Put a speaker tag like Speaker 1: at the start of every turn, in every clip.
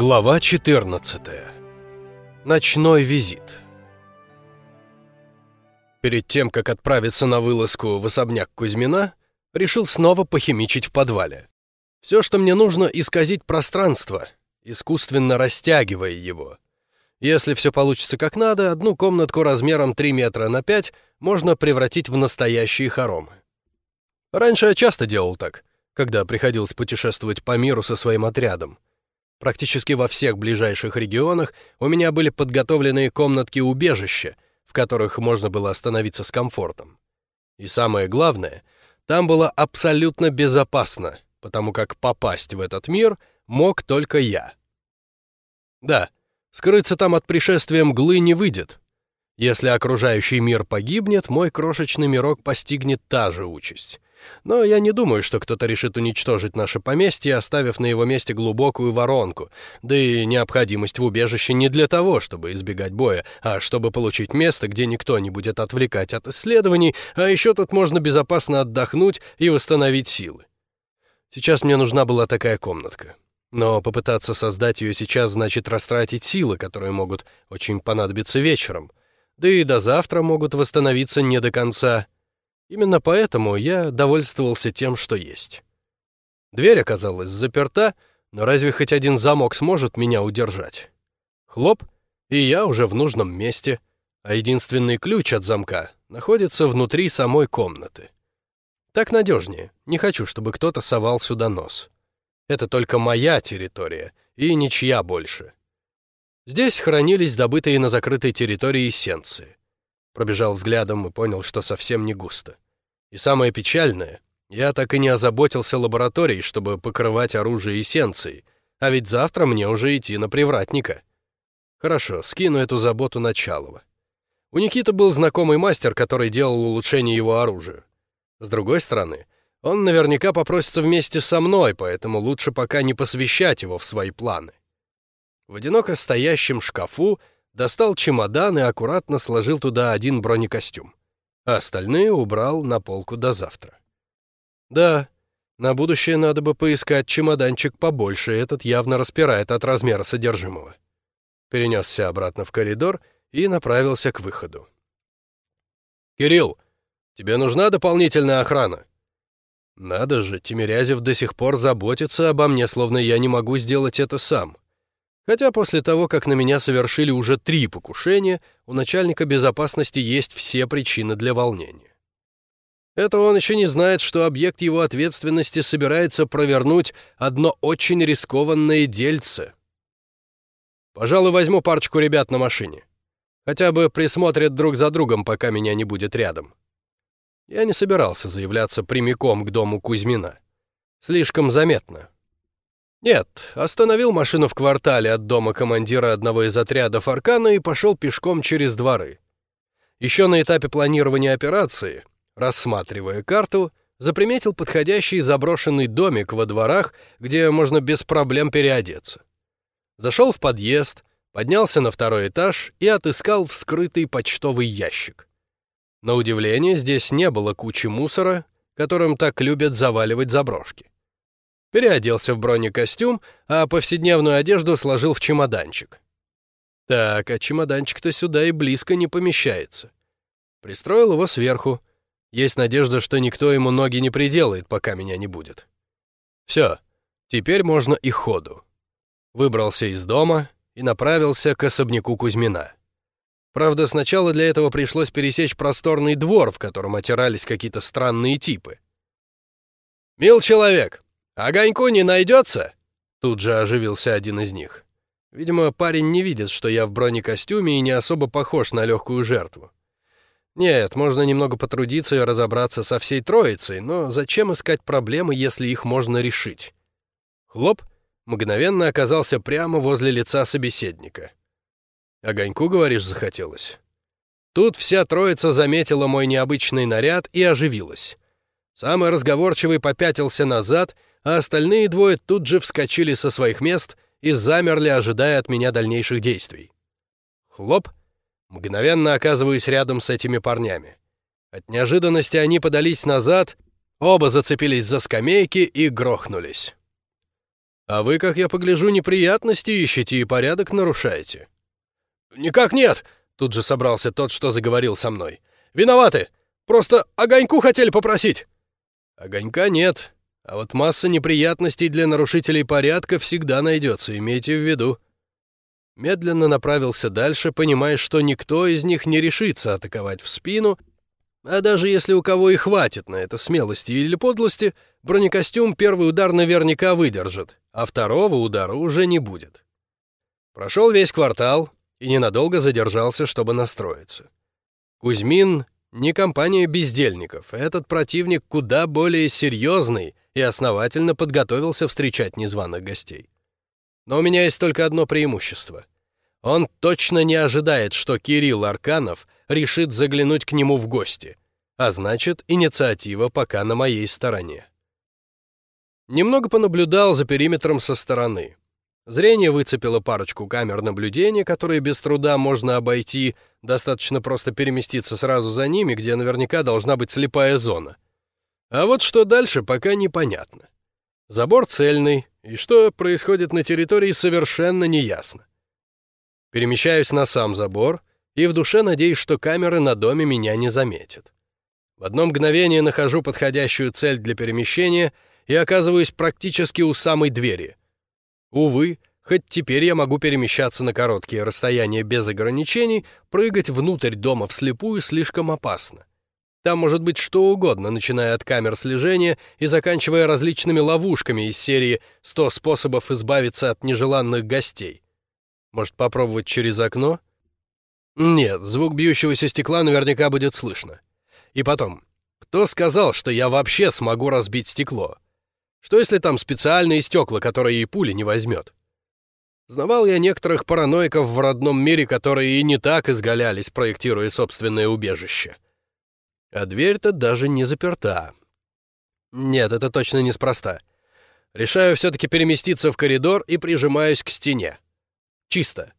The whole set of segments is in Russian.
Speaker 1: Глава 14. Ночной визит. Перед тем, как отправиться на вылазку в особняк Кузьмина, решил снова похимичить в подвале. Все, что мне нужно, исказить пространство, искусственно растягивая его. Если все получится как надо, одну комнатку размером 3 метра на 5 можно превратить в настоящие хоромы. Раньше я часто делал так, когда приходилось путешествовать по миру со своим отрядом. Практически во всех ближайших регионах у меня были подготовленные комнатки-убежища, в которых можно было остановиться с комфортом. И самое главное, там было абсолютно безопасно, потому как попасть в этот мир мог только я. Да, скрыться там от пришествия мглы не выйдет. Если окружающий мир погибнет, мой крошечный мирок постигнет та же участь. Но я не думаю, что кто-то решит уничтожить наше поместье, оставив на его месте глубокую воронку. Да и необходимость в убежище не для того, чтобы избегать боя, а чтобы получить место, где никто не будет отвлекать от исследований, а еще тут можно безопасно отдохнуть и восстановить силы. Сейчас мне нужна была такая комнатка. Но попытаться создать ее сейчас значит растратить силы, которые могут очень понадобиться вечером. Да и до завтра могут восстановиться не до конца. Именно поэтому я довольствовался тем, что есть. Дверь оказалась заперта, но разве хоть один замок сможет меня удержать? Хлоп, и я уже в нужном месте, а единственный ключ от замка находится внутри самой комнаты. Так надежнее, не хочу, чтобы кто-то совал сюда нос. Это только моя территория, и ничья больше. Здесь хранились добытые на закрытой территории эссенции. Пробежал взглядом и понял, что совсем не густо. И самое печальное, я так и не озаботился лабораторией, чтобы покрывать оружие эссенцией, а ведь завтра мне уже идти на привратника. Хорошо, скину эту заботу Началова. У Никиты был знакомый мастер, который делал улучшение его оружия. С другой стороны, он наверняка попросится вместе со мной, поэтому лучше пока не посвящать его в свои планы. В одиноко стоящем шкафу достал чемодан и аккуратно сложил туда один бронекостюм, а остальные убрал на полку до завтра. Да, на будущее надо бы поискать чемоданчик побольше, этот явно распирает от размера содержимого. Перенесся обратно в коридор и направился к выходу. «Кирилл, тебе нужна дополнительная охрана?» «Надо же, Тимирязев до сих пор заботится обо мне, словно я не могу сделать это сам. Хотя после того, как на меня совершили уже три покушения, у начальника безопасности есть все причины для волнения. Это он еще не знает, что объект его ответственности собирается провернуть одно очень рискованное дельце. Пожалуй, возьму парочку ребят на машине. Хотя бы присмотрят друг за другом, пока меня не будет рядом. Я не собирался заявляться прямиком к дому Кузьмина. Слишком заметно. Нет, остановил машину в квартале от дома командира одного из отрядов Аркана и пошел пешком через дворы. Еще на этапе планирования операции, рассматривая карту, заприметил подходящий заброшенный домик во дворах, где можно без проблем переодеться. Зашел в подъезд, поднялся на второй этаж и отыскал вскрытый почтовый ящик. На удивление, здесь не было кучи мусора, которым так любят заваливать заброшки переоделся в бронекостюм, а повседневную одежду сложил в чемоданчик. Так, а чемоданчик-то сюда и близко не помещается. Пристроил его сверху. Есть надежда, что никто ему ноги не приделает, пока меня не будет. Все, теперь можно и ходу. Выбрался из дома и направился к особняку Кузьмина. Правда, сначала для этого пришлось пересечь просторный двор, в котором отирались какие-то странные типы. «Мил человек, «Огоньку не найдется?» Тут же оживился один из них. Видимо, парень не видит, что я в бронекостюме и не особо похож на легкую жертву. Нет, можно немного потрудиться и разобраться со всей троицей, но зачем искать проблемы, если их можно решить? Хлоп, мгновенно оказался прямо возле лица собеседника. «Огоньку, говоришь, захотелось?» Тут вся троица заметила мой необычный наряд и оживилась. Самый разговорчивый попятился назад — а остальные двое тут же вскочили со своих мест и замерли, ожидая от меня дальнейших действий. Хлоп! Мгновенно оказываюсь рядом с этими парнями. От неожиданности они подались назад, оба зацепились за скамейки и грохнулись. А вы, как я погляжу, неприятности ищете и порядок нарушаете».
Speaker 2: «Никак нет!» — тут же собрался тот, что заговорил со мной. «Виноваты! Просто огоньку хотели попросить!»
Speaker 1: «Огонька нет, а вот масса неприятностей для нарушителей порядка всегда найдется, имейте в виду». Медленно направился дальше, понимая, что никто из них не решится атаковать в спину, а даже если у кого и хватит на это смелости или подлости, бронекостюм первый удар наверняка выдержит, а второго удара уже не будет. Прошел весь квартал и ненадолго задержался, чтобы настроиться. Кузьмин не компания бездельников, этот противник куда более серьезный и основательно подготовился встречать незваных гостей. Но у меня есть только одно преимущество. Он точно не ожидает, что Кирилл Арканов решит заглянуть к нему в гости, а значит, инициатива пока на моей стороне. Немного понаблюдал за периметром со стороны. Зрение выцепило парочку камер наблюдения, которые без труда можно обойти, достаточно просто переместиться сразу за ними, где наверняка должна быть слепая зона. А вот что дальше, пока непонятно. Забор цельный, и что происходит на территории, совершенно неясно. Перемещаюсь на сам забор и в душе надеюсь, что камеры на доме меня не заметят. В одно мгновение нахожу подходящую цель для перемещения и оказываюсь практически у самой двери. Увы, хоть теперь я могу перемещаться на короткие расстояния без ограничений, прыгать внутрь дома вслепую слишком опасно. Там может быть что угодно, начиная от камер слежения и заканчивая различными ловушками из серии «100 способов избавиться от нежеланных гостей». Может, попробовать через окно? Нет, звук бьющегося стекла наверняка будет слышно. И потом, кто сказал, что я вообще смогу разбить стекло? Что если там специальные стекла, которые и пули не возьмет? Знавал я некоторых параноиков в родном мире, которые и не так изгалялись, проектируя собственное убежище. А дверь-то даже не заперта. Нет, это точно неспроста. Решаю все-таки переместиться в коридор и прижимаюсь к стене. Чисто.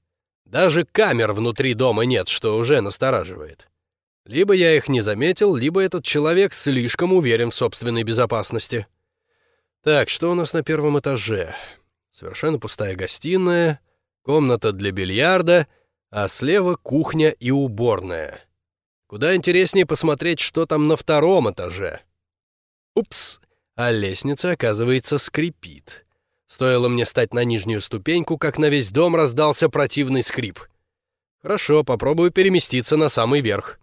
Speaker 1: Даже камер внутри дома нет, что уже настораживает. Либо я их не заметил, либо этот человек слишком уверен в собственной безопасности. Так, что у нас на первом этаже? Совершенно пустая гостиная, комната для бильярда, а слева кухня и уборная. Куда интереснее посмотреть, что там на втором этаже. Упс, а лестница, оказывается, скрипит. Стоило мне стать на нижнюю ступеньку, как на весь дом раздался противный скрип. Хорошо, попробую переместиться на самый верх.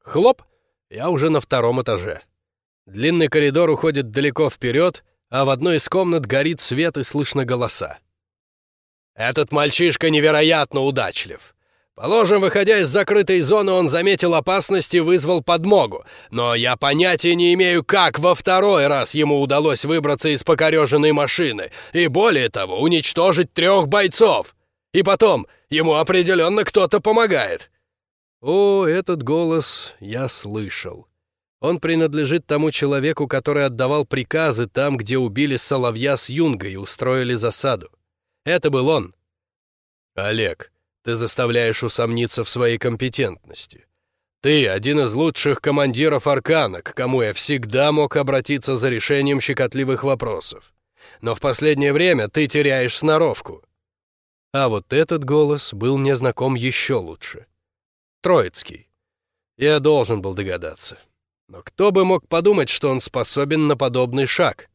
Speaker 1: Хлоп, я уже на втором этаже. Длинный коридор уходит далеко вперед, а в одной из комнат горит свет и слышно голоса. «Этот мальчишка невероятно удачлив. Положим, выходя из закрытой зоны, он заметил опасность и вызвал подмогу. Но я понятия не имею, как во второй раз ему удалось выбраться из покореженной машины. И более того, уничтожить трех бойцов. И потом, ему определенно кто-то помогает. О, этот голос я слышал. Он принадлежит тому человеку, который отдавал приказы там, где убили Соловья с Юнгой и устроили засаду. Это был он. Олег, ты заставляешь усомниться в своей компетентности. Ты один из лучших командиров Аркана, к кому я всегда мог обратиться за решением щекотливых вопросов. Но в последнее время ты теряешь сноровку. А вот этот голос был мне знаком еще лучше. Троицкий. Я должен был догадаться. Но кто бы мог подумать, что он способен на подобный шаг?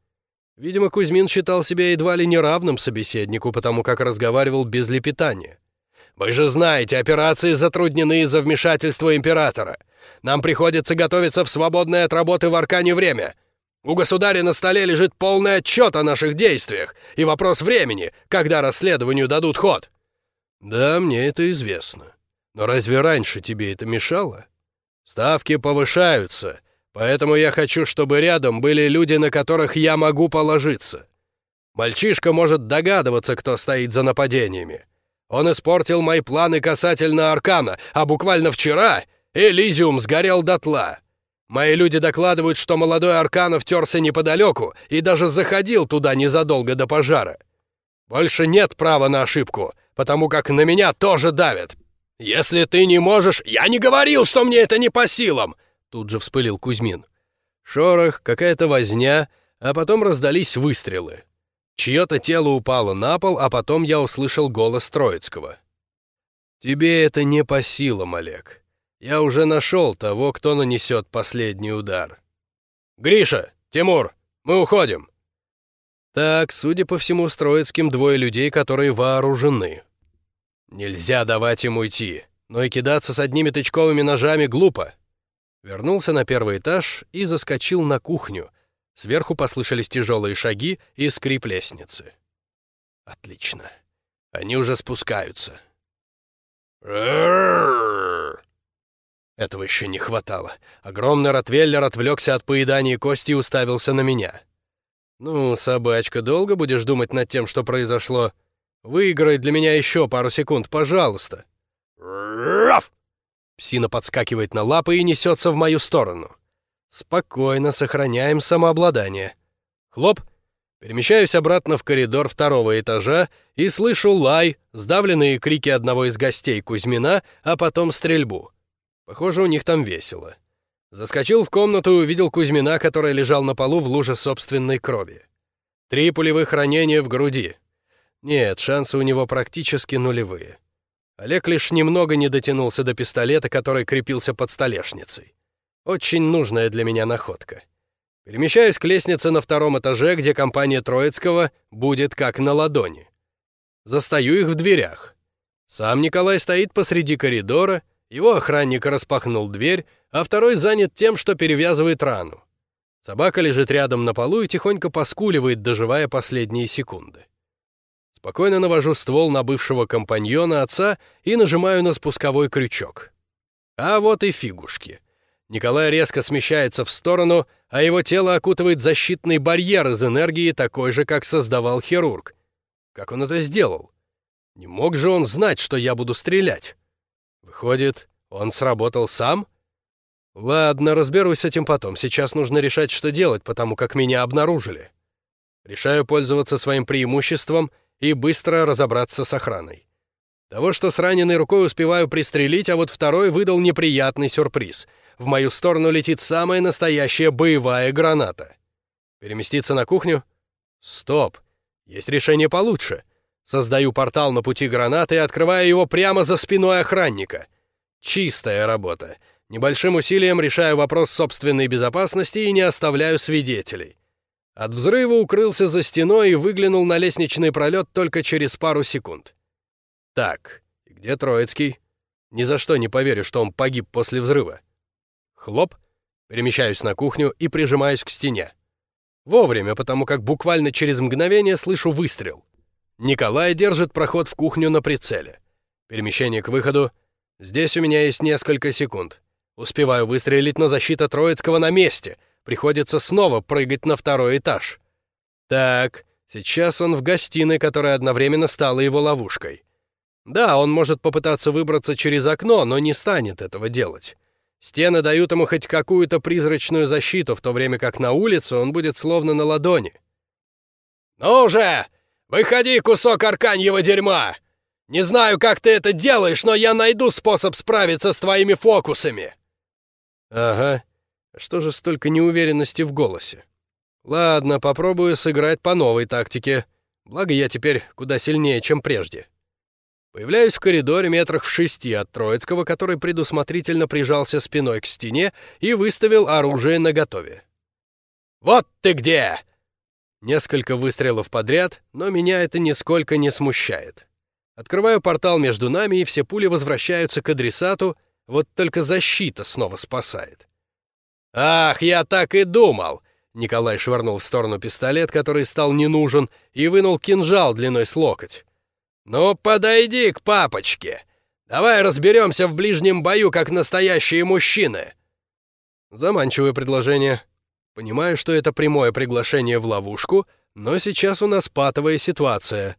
Speaker 1: Видимо, Кузьмин считал себя едва ли неравным собеседнику, потому как разговаривал без лепетания. Вы же знаете, операции затруднены из-за вмешательства императора. Нам приходится готовиться в свободное от работы в Аркане время. У государя на столе лежит полный отчет о наших действиях и вопрос времени, когда расследованию дадут ход. Да, мне это известно. Но разве раньше тебе это мешало? Ставки повышаются, поэтому я хочу, чтобы рядом были люди, на которых я могу положиться. Мальчишка может догадываться, кто стоит за нападениями. Он испортил мои планы касательно Аркана, а буквально вчера Элизиум сгорел дотла. Мои люди докладывают, что молодой Аркана втерся неподалеку и даже заходил туда незадолго до пожара. Больше нет права на ошибку, потому как на меня тоже давят. Если ты не можешь... Я не говорил, что мне это не по силам!» Тут же вспылил Кузьмин. Шорох, какая-то возня, а потом раздались выстрелы. Чье-то тело упало на пол, а потом я услышал голос Троицкого. «Тебе это не по силам, Олег. Я уже нашел того, кто нанесет последний удар».
Speaker 2: «Гриша! Тимур! Мы уходим!»
Speaker 1: Так, судя по всему, с Троицким двое людей, которые вооружены. Нельзя давать им уйти, но и кидаться с одними тычковыми ножами глупо. Вернулся на первый этаж и заскочил на кухню. Сверху послышались тяжелые шаги и скрип лестницы. Отлично. Они уже спускаются. Этого еще не хватало. Огромный ротвейлер отвлекся от поедания кости и уставился на меня. «Ну, собачка, долго будешь думать над тем, что произошло? Выиграй для меня еще пару секунд, пожалуйста». Псина подскакивает на лапы и несется в мою сторону. Спокойно, сохраняем самообладание. Хлоп! Перемещаюсь обратно в коридор второго этажа и слышу лай, сдавленные крики одного из гостей Кузьмина, а потом стрельбу. Похоже, у них там весело. Заскочил в комнату и увидел Кузьмина, который лежал на полу в луже собственной крови. Три пулевых ранения в груди. Нет, шансы у него практически нулевые. Олег лишь немного не дотянулся до пистолета, который крепился под столешницей. Очень нужная для меня находка. Перемещаюсь к лестнице на втором этаже, где компания Троицкого будет как на ладони. Застаю их в дверях. Сам Николай стоит посреди коридора, его охранник распахнул дверь, а второй занят тем, что перевязывает рану. Собака лежит рядом на полу и тихонько поскуливает, доживая последние секунды. Спокойно навожу ствол на бывшего компаньона отца и нажимаю на спусковой крючок. А вот и фигушки. Николай резко смещается в сторону, а его тело окутывает защитный барьер из энергии, такой же, как создавал хирург. Как он это сделал? Не мог же он знать, что я буду стрелять? Выходит, он сработал сам? Ладно, разберусь с этим потом. Сейчас нужно решать, что делать, потому как меня обнаружили. Решаю пользоваться своим преимуществом и быстро разобраться с охраной. Того, что с раненой рукой успеваю пристрелить, а вот второй выдал неприятный сюрприз — в мою сторону летит самая настоящая боевая граната. Переместиться на кухню? Стоп. Есть решение получше. Создаю портал на пути гранаты и открываю его прямо за спиной охранника. Чистая работа. Небольшим усилием решаю вопрос собственной безопасности и не оставляю свидетелей. От взрыва укрылся за стеной и выглянул на лестничный пролет только через пару секунд. Так, где Троицкий? Ни за что не поверю, что он погиб после взрыва. Хлоп, перемещаюсь на кухню и прижимаюсь к стене. Вовремя, потому как буквально через мгновение слышу выстрел. Николай держит проход в кухню на прицеле. Перемещение к выходу. Здесь у меня есть несколько секунд. Успеваю выстрелить, но защита Троицкого на месте. Приходится снова прыгать на второй этаж. Так, сейчас он в гостиной, которая одновременно стала его ловушкой. Да, он может попытаться выбраться через окно, но не станет этого делать. Стены дают ему хоть какую-то призрачную защиту, в то время как на улице он будет словно на ладони. «Ну же! Выходи, кусок арканьего дерьма! Не знаю, как ты это делаешь, но я найду способ справиться с твоими фокусами!» «Ага. Что же столько неуверенности в голосе? Ладно, попробую сыграть по новой тактике. Благо я теперь куда сильнее, чем прежде». Появляюсь в коридоре метрах в шести от Троицкого, который предусмотрительно прижался спиной к стене и выставил оружие наготове. «Вот ты где!» Несколько выстрелов подряд, но меня это нисколько не смущает. Открываю портал между нами, и все пули возвращаются к адресату, вот только защита снова спасает. «Ах, я так и думал!» Николай швырнул в сторону пистолет, который стал не нужен, и вынул кинжал длиной с локоть. «Ну, подойди к папочке. Давай разберемся в ближнем бою, как настоящие мужчины». Заманчивое предложение. Понимаю, что это прямое приглашение в ловушку, но сейчас у нас патовая ситуация.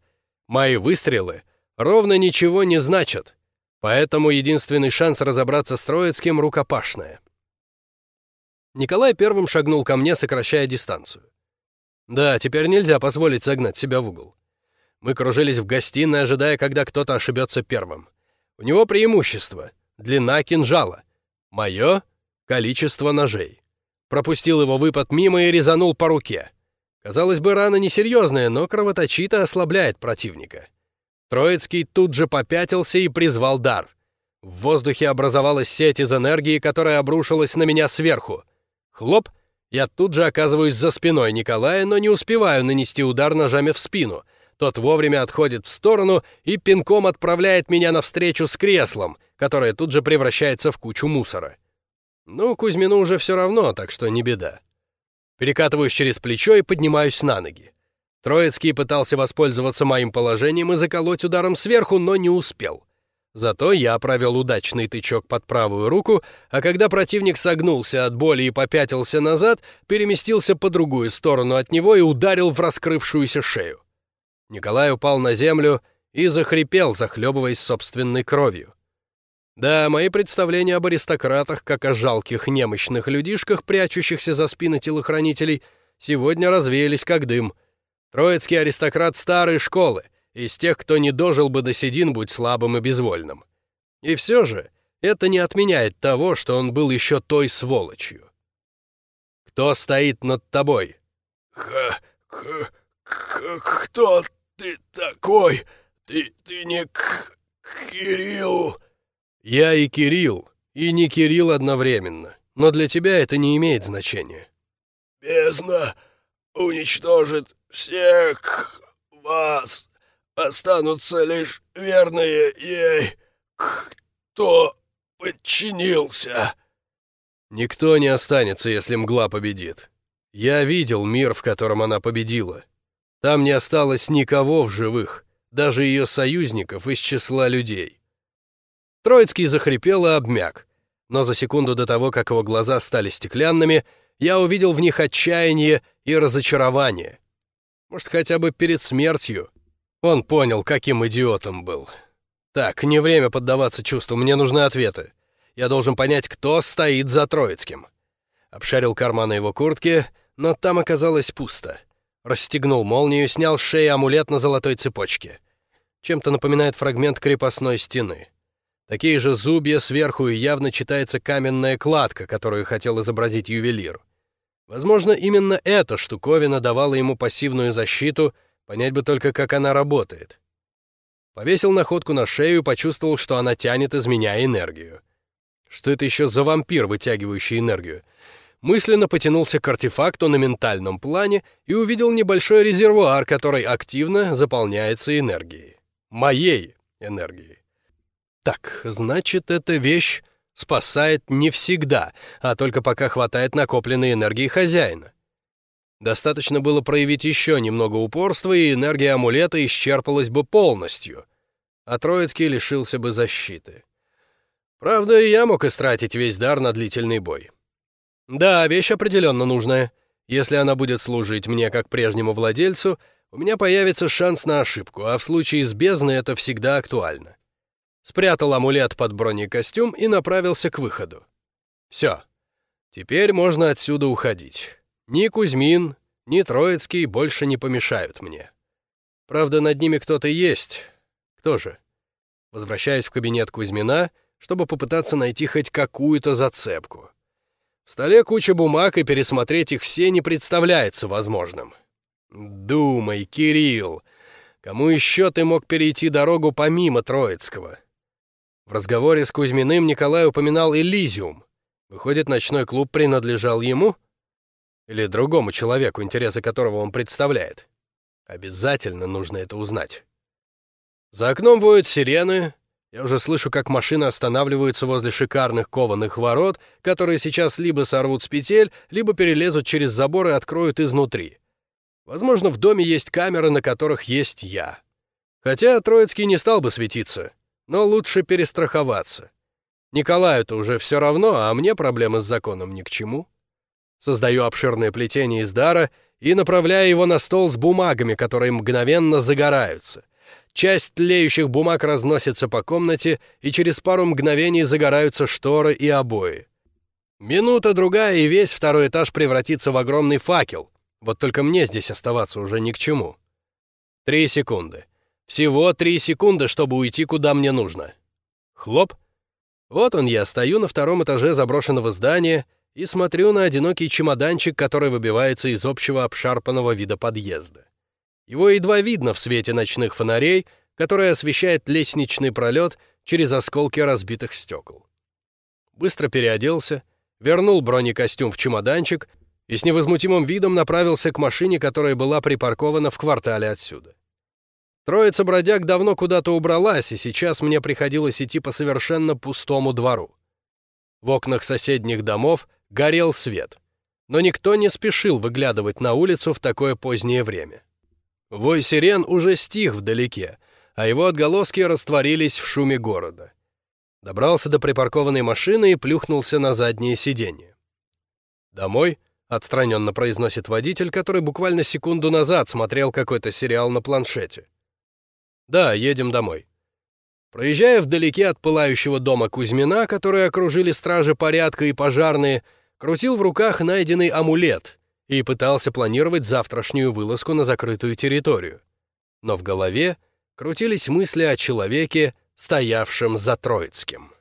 Speaker 1: Мои выстрелы ровно ничего не значат, поэтому единственный шанс разобраться с Троицким — рукопашная. Николай первым шагнул ко мне, сокращая дистанцию. Да, теперь нельзя позволить загнать себя в угол. Мы кружились в гостиной, ожидая, когда кто-то ошибется первым. У него преимущество — длина кинжала. Мое — количество ножей. Пропустил его выпад мимо и резанул по руке. Казалось бы, рана несерьезная, но кровоточит и ослабляет противника. Троицкий тут же попятился и призвал дар. В воздухе образовалась сеть из энергии, которая обрушилась на меня сверху. Хлоп! Я тут же оказываюсь за спиной Николая, но не успеваю нанести удар ножами в спину. Тот вовремя отходит в сторону и пинком отправляет меня навстречу с креслом, которое тут же превращается в кучу мусора. Ну, Кузьмину уже все равно, так что не беда. Перекатываюсь через плечо и поднимаюсь на ноги. Троицкий пытался воспользоваться моим положением и заколоть ударом сверху, но не успел. Зато я провел удачный тычок под правую руку, а когда противник согнулся от боли и попятился назад, переместился по другую сторону от него и ударил в раскрывшуюся шею. Николай упал на землю и захрипел, захлебываясь собственной кровью. Да, мои представления об аристократах, как о жалких немощных людишках, прячущихся за спины телохранителей, сегодня развеялись как дым. Троицкий аристократ старой школы, из тех, кто не дожил бы до седин, будь слабым и безвольным. И все же это не отменяет того, что он был еще той сволочью. Кто стоит над тобой?
Speaker 2: Х, х, х, кто ты такой? Ты, ты не к, Кирилл?
Speaker 1: Я и Кирилл, и не Кирилл одновременно, но для тебя это не имеет значения.
Speaker 2: Бездна уничтожит всех вас. Останутся лишь верные ей, кто подчинился.
Speaker 1: Никто не останется, если мгла победит. Я видел мир, в котором она победила. Там не осталось никого в живых, даже ее союзников из числа людей. Троицкий захрипел и обмяк. Но за секунду до того, как его глаза стали стеклянными, я увидел в них отчаяние и разочарование. Может, хотя бы перед смертью он понял, каким идиотом был. Так, не время поддаваться чувству, мне нужны ответы. Я должен понять, кто стоит за Троицким. Обшарил карманы его куртки, но там оказалось пусто. Расстегнул молнию, снял с шеи амулет на золотой цепочке. Чем-то напоминает фрагмент крепостной стены. Такие же зубья сверху и явно читается каменная кладка, которую хотел изобразить ювелир. Возможно, именно эта штуковина давала ему пассивную защиту, понять бы только, как она работает. Повесил находку на шею и почувствовал, что она тянет из меня энергию. Что это еще за вампир, вытягивающий энергию? Мысленно потянулся к артефакту на ментальном плане и увидел небольшой резервуар, который активно заполняется энергией. Моей энергией. Так, значит, эта вещь спасает не всегда, а только пока хватает накопленной энергии хозяина. Достаточно было проявить еще немного упорства, и энергия амулета исчерпалась бы полностью, а Троицкий лишился бы защиты. Правда, я мог истратить весь дар на длительный бой. Да, вещь определенно нужная. Если она будет служить мне как прежнему владельцу, у меня появится шанс на ошибку, а в случае с бездной это всегда актуально спрятал амулет под бронекостюм и направился к выходу. Все. Теперь можно отсюда уходить. Ни Кузьмин, ни Троицкий больше не помешают мне. Правда, над ними кто-то есть. Кто же? Возвращаюсь в кабинет Кузьмина, чтобы попытаться найти хоть какую-то зацепку. В столе куча бумаг, и пересмотреть их все не представляется возможным. Думай, Кирилл, кому еще ты мог перейти дорогу помимо Троицкого? В разговоре с Кузьминым Николай упоминал Элизиум. Выходит, ночной клуб принадлежал ему? Или другому человеку, интересы которого он представляет? Обязательно нужно это узнать. За окном воют сирены. Я уже слышу, как машины останавливаются возле шикарных кованых ворот, которые сейчас либо сорвут с петель, либо перелезут через забор и откроют изнутри. Возможно, в доме есть камеры, на которых есть я. Хотя Троицкий не стал бы светиться но лучше перестраховаться. Николаю-то уже все равно, а мне проблемы с законом ни к чему. Создаю обширное плетение из дара и направляю его на стол с бумагами, которые мгновенно загораются. Часть тлеющих бумаг разносится по комнате, и через пару мгновений загораются шторы и обои. Минута-другая, и весь второй этаж превратится в огромный факел. Вот только мне здесь оставаться уже ни к чему. Три секунды. Всего три секунды, чтобы уйти куда мне нужно. Хлоп. Вот он я, стою на втором этаже заброшенного здания и смотрю на одинокий чемоданчик, который выбивается из общего обшарпанного вида подъезда. Его едва видно в свете ночных фонарей, который освещает лестничный пролет через осколки разбитых стекол. Быстро переоделся, вернул бронекостюм в чемоданчик и с невозмутимым видом направился к машине, которая была припаркована в квартале отсюда. Троица бродяг давно куда-то убралась, и сейчас мне приходилось идти по совершенно пустому двору. В окнах соседних домов горел свет, но никто не спешил выглядывать на улицу в такое позднее время. Вой сирен уже стих вдалеке, а его отголоски растворились в шуме города. Добрался до припаркованной машины и плюхнулся на заднее сиденье. «Домой?» — отстраненно произносит водитель, который буквально секунду назад смотрел какой-то сериал на планшете. «Да, едем домой». Проезжая вдалеке от пылающего дома Кузьмина, который окружили стражи порядка и пожарные, крутил в руках найденный амулет и пытался планировать завтрашнюю вылазку на закрытую территорию. Но в голове крутились мысли о человеке, стоявшем за Троицким.